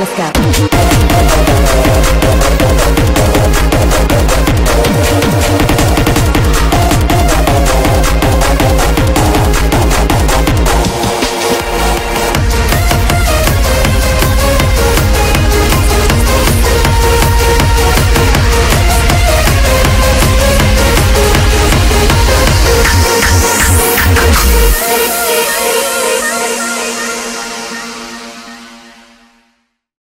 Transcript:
let's go.